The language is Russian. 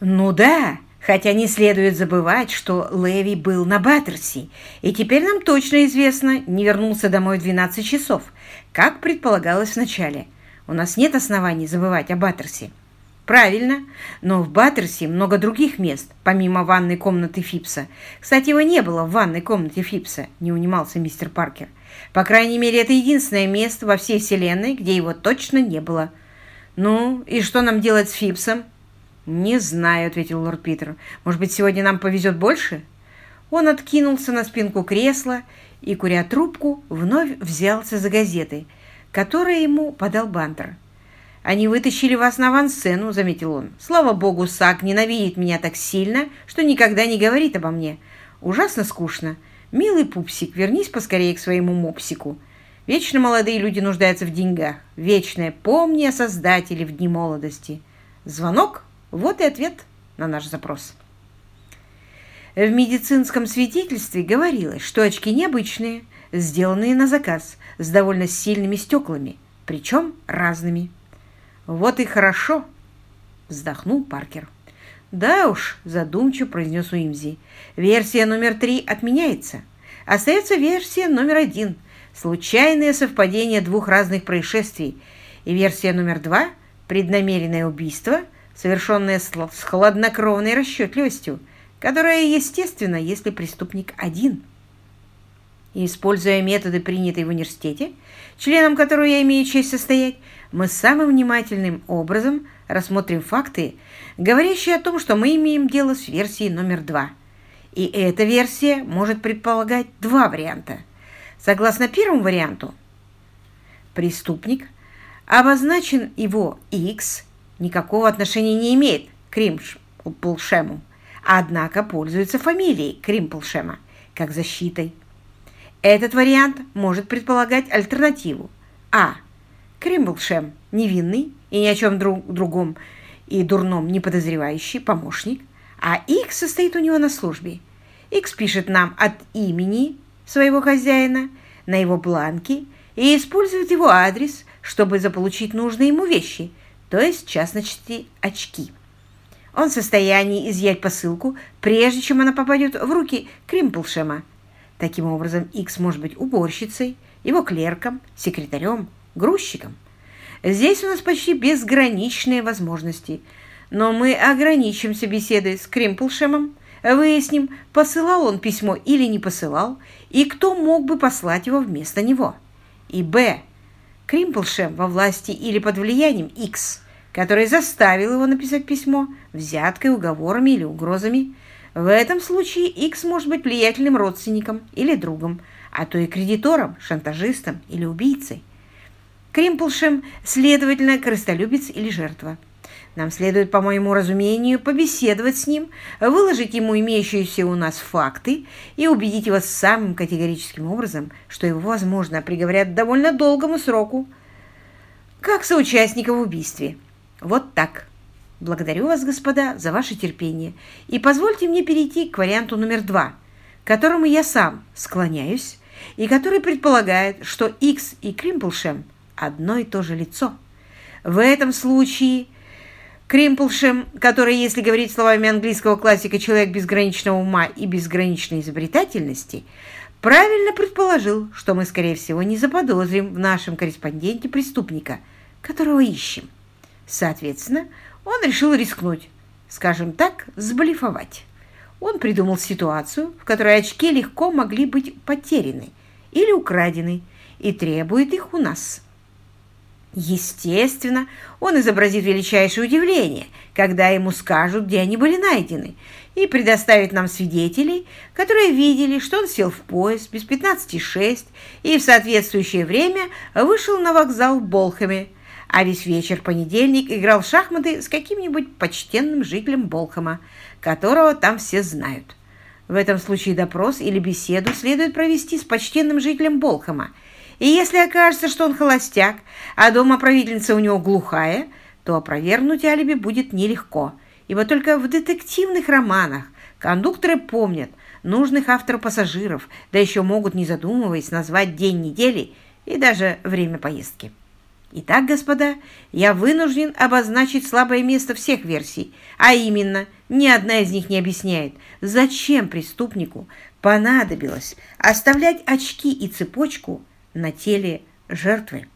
Ну да, хотя не следует забывать, что Леви был на Баттерси, и теперь нам точно известно, не вернулся домой в 12 часов, как предполагалось вначале. У нас нет оснований забывать о Баттерси. Правильно, но в Баттерсе много других мест, помимо ванной комнаты Фипса. Кстати, его не было в ванной комнате Фипса, не унимался мистер Паркер. По крайней мере, это единственное место во всей вселенной, где его точно не было. Ну, и что нам делать с Фипсом? «Не знаю», — ответил лорд Питер. «Может быть, сегодня нам повезет больше?» Он откинулся на спинку кресла и, куря трубку, вновь взялся за газеты, которые ему подал Бантер. «Они вытащили вас на авансцену», — заметил он. «Слава богу, Сак ненавидит меня так сильно, что никогда не говорит обо мне. Ужасно скучно. Милый пупсик, вернись поскорее к своему мопсику. Вечно молодые люди нуждаются в деньгах. Вечное помни о Создателе в дни молодости. Звонок вот и ответ на наш запрос. В медицинском свидетельстве говорилось, что очки необычные, сделанные на заказ, с довольно сильными стеклами, причем разными. «Вот и хорошо!» – вздохнул Паркер. «Да уж», – задумчиво произнес Уимзи, – «версия номер три отменяется. Остается версия номер один – случайное совпадение двух разных происшествий, и версия номер два – преднамеренное убийство – совершенное с хладнокровной расчетливостью, которая естественна, если преступник один. И, используя методы, принятые в университете, членом которого я имею честь состоять, мы самым внимательным образом рассмотрим факты, говорящие о том, что мы имеем дело с версией номер два. И эта версия может предполагать два варианта. Согласно первому варианту, преступник обозначен его X никакого отношения не имеет к Римплшему, однако пользуется фамилией Кримплшема как защитой. Этот вариант может предполагать альтернативу. А. Кримплшем невинный и ни о чем друг, другом и дурном не подозревающий помощник, а X состоит у него на службе. X пишет нам от имени своего хозяина на его бланке и использует его адрес, чтобы заполучить нужные ему вещи – то есть, в частности, очки. Он в состоянии изъять посылку, прежде чем она попадет в руки Кримплшема. Таким образом, X может быть уборщицей, его клерком, секретарем, грузчиком. Здесь у нас почти безграничные возможности, но мы ограничимся беседой с Кримплшемом, выясним, посылал он письмо или не посылал, и кто мог бы послать его вместо него. И Б. Кримплшем во власти или под влиянием X – который заставил его написать письмо взяткой, уговорами или угрозами. В этом случае X может быть влиятельным родственником или другом, а то и кредитором, шантажистом или убийцей. Кримплшем, следовательно, крыстолюбец или жертва. Нам следует, по моему разумению, побеседовать с ним, выложить ему имеющиеся у нас факты и убедить его самым категорическим образом, что его, возможно, приговорят довольно долгому сроку, как соучастника в убийстве. Вот так. Благодарю вас, господа, за ваше терпение. И позвольте мне перейти к варианту номер два, к которому я сам склоняюсь, и который предполагает, что X и Кримплшем одно и то же лицо. В этом случае Кримплшем, который, если говорить словами английского классика, человек безграничного ума и безграничной изобретательности, правильно предположил, что мы, скорее всего, не заподозрим в нашем корреспонденте преступника, которого ищем. Соответственно, он решил рискнуть, скажем так, сблифовать. Он придумал ситуацию, в которой очки легко могли быть потеряны или украдены, и требует их у нас. Естественно, он изобразит величайшее удивление, когда ему скажут, где они были найдены, и предоставит нам свидетелей, которые видели, что он сел в поезд без 15,6 и в соответствующее время вышел на вокзал в Болхаме, а весь вечер понедельник играл в шахматы с каким-нибудь почтенным жителем Болхама, которого там все знают. В этом случае допрос или беседу следует провести с почтенным жителем Болхама. И если окажется, что он холостяк, а дома правительница у него глухая, то опровергнуть алиби будет нелегко, ибо только в детективных романах кондукторы помнят нужных авторов-пассажиров, да еще могут, не задумываясь, назвать день недели и даже время поездки. Итак, господа, я вынужден обозначить слабое место всех версий, а именно, ни одна из них не объясняет, зачем преступнику понадобилось оставлять очки и цепочку на теле жертвы.